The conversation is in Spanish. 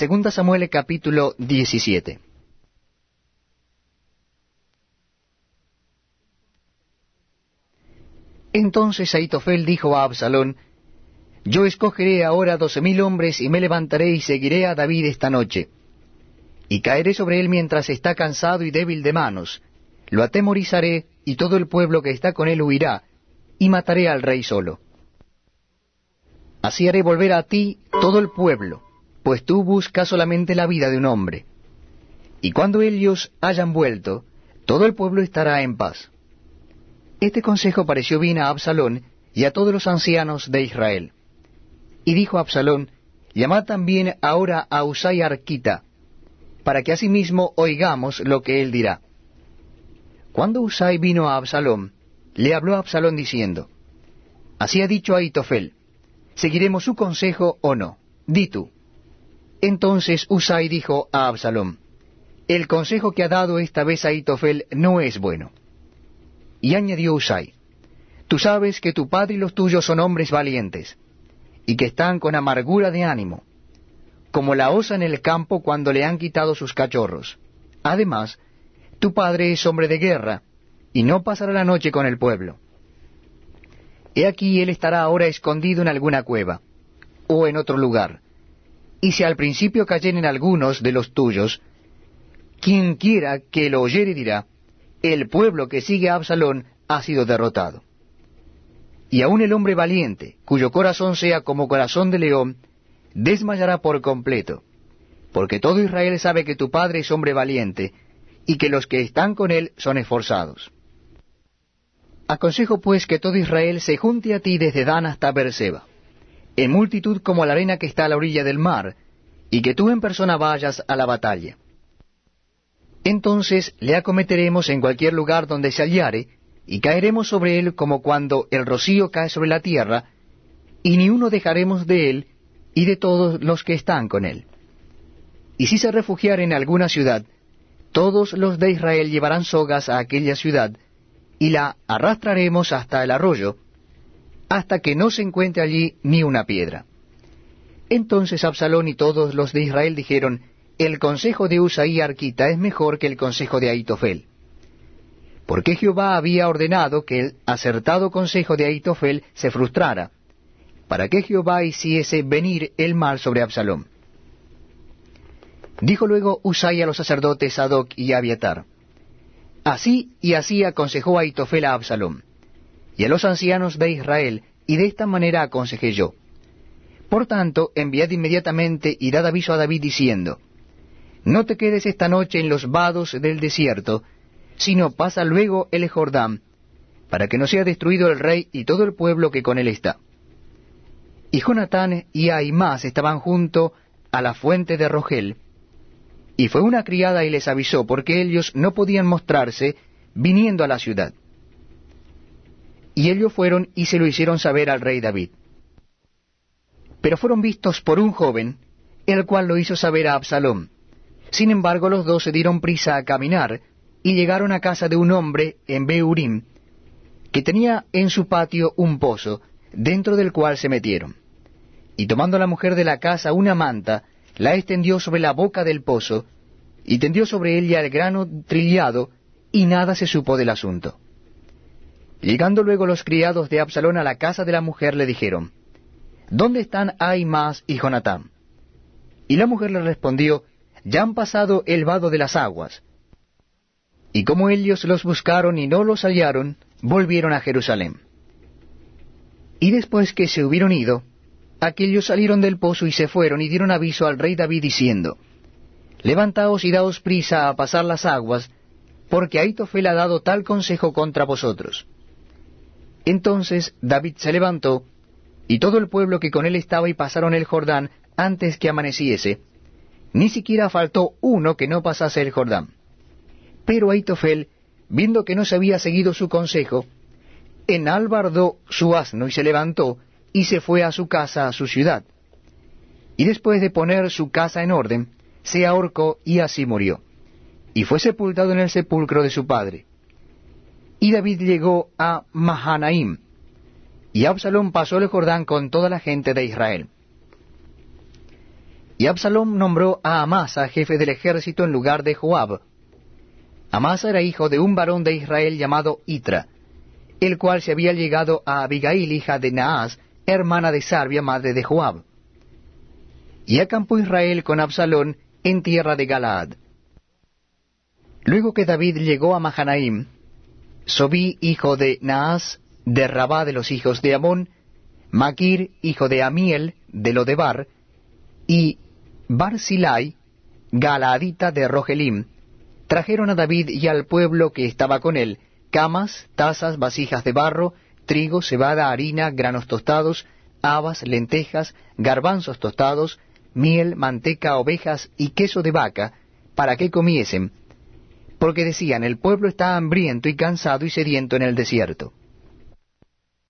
2 Samuel capítulo 17. Entonces Aitofel dijo a Absalón, Yo escogeré ahora doce mil hombres y me levantaré y seguiré a David esta noche. Y caeré sobre él mientras está cansado y débil de manos. Lo atemorizaré y todo el pueblo que está con él huirá, y mataré al rey solo. Así haré volver a ti todo el pueblo, pues tú buscas solamente la vida de un hombre. Y cuando ellos hayan vuelto, todo el pueblo estará en paz. Este consejo pareció bien a Absalón y a todos los ancianos de Israel. Y dijo Absalón, llamad también ahora a Usai Arquita, para que asimismo oigamos lo que él dirá. Cuando Usai vino a Absalón, le habló a Absalón diciendo, Así ha dicho Aitofel, ¿seguiremos su consejo o no? Di tú. Entonces Usai dijo a Absalón, El consejo que ha dado esta vez Aitofel no es bueno. Y añadió Usai, Tú sabes que tu padre y los tuyos son hombres valientes, y que están con amargura de ánimo, como la osa en el campo cuando le han quitado sus cachorros. Además, tu padre es hombre de guerra, y no pasará la noche con el pueblo. He aquí él estará ahora escondido en alguna cueva, o en otro lugar. Y si al principio cayeren algunos de los tuyos, quien quiera que lo oyere dirá, el pueblo que sigue a Absalón ha sido derrotado. Y aun el hombre valiente, cuyo corazón sea como corazón de león, desmayará por completo, porque todo Israel sabe que tu padre es hombre valiente, y que los que están con él son esforzados. Aconsejo pues que todo Israel se junte a ti desde Dan hasta Berseba, en multitud como la arena que está a la orilla del mar, y que tú en persona vayas a la batalla. Entonces le acometeremos en cualquier lugar donde se hallare, y caeremos sobre él como cuando el rocío cae sobre la tierra, y ni uno dejaremos de él y de todos los que están con él. Y si se refugiare en alguna ciudad, todos los de Israel llevarán sogas a aquella ciudad, y la arrastraremos hasta el arroyo, hasta que no se encuentre allí ni una piedra. Entonces Absalón y todos los de Israel dijeron, el consejo de Usaí Arquita es mejor que el consejo de Aitofel. Porque Jehová había ordenado que el acertado consejo de Aitofel se frustrara, para que Jehová hiciese venir el mal sobre Absalón. Dijo luego Usai a los sacerdotes Sadoc y Abiatar, Así y así aconsejó Aitofel a Absalón, y a los ancianos de Israel, y de esta manera aconsejé yo. Por tanto, enviad inmediatamente y dad aviso a David diciendo, No te quedes esta noche en los vados del desierto, sino pasa luego el Jordán, para que no sea destruido el rey y todo el pueblo que con él está. Y Jonatán y Aimás estaban junto a la fuente de Rogel, y fue una criada y les avisó, porque ellos no podían mostrarse viniendo a la ciudad. Y ellos fueron y se lo hicieron saber al rey David. Pero fueron vistos por un joven, el cual lo hizo saber a Absalón. Sin embargo, los dos se dieron prisa a caminar, y llegaron a casa de un hombre en Beurim, que tenía en su patio un pozo, dentro del cual se metieron. Y tomando la mujer de la casa una manta, la extendió sobre la boca del pozo, y tendió sobre ella el grano trillado, y nada se supo del asunto. Llegando luego los criados de Absalón a la casa de la mujer, le dijeron, ¿Dónde están Aimás y Jonatán? Y la mujer le respondió, Ya han pasado el vado de las aguas. Y como ellos los buscaron y no los hallaron, volvieron a Jerusalén. Y después que se hubieron ido, aquellos salieron del pozo y se fueron y dieron aviso al rey David diciendo, Levantaos y daos prisa a pasar las aguas, porque Aitofel ha dado tal consejo contra vosotros. Entonces David se levantó, y todo el pueblo que con él estaba y pasaron el Jordán antes que amaneciese, ni siquiera faltó uno que no pasase el Jordán. Pero Aitofel, viendo que no se había seguido su consejo, enalbardó su asno y se levantó, y se fue a su casa, a su ciudad. Y después de poner su casa en orden, se ahorcó y así murió. Y fue sepultado en el sepulcro de su padre. Y David llegó a Mahanaim, y Absalón pasó el Jordán con toda la gente de Israel. Y Absalom nombró a Amasa jefe del ejército en lugar de Joab. Amasa era hijo de un varón de Israel llamado Itra, el cual se había llegado a Abigail, hija de Naas, hermana de Sarbia, madre de Joab. Y acampó Israel con Absalón en tierra de Galaad. Luego que David llegó a Mahanaim, Sobí, hijo de Naas, de Rabá de los hijos de Amón, Maquir, hijo de Amiel, de Lodebar, y Barzilai, Galaadita de Rogelim, trajeron a David y al pueblo que estaba con él, camas, tazas, vasijas de barro, trigo, cebada, harina, granos tostados, habas, lentejas, garbanzos tostados, miel, manteca, ovejas y queso de vaca, para que comiesen, porque decían, el pueblo está hambriento y cansado y sediento en el desierto.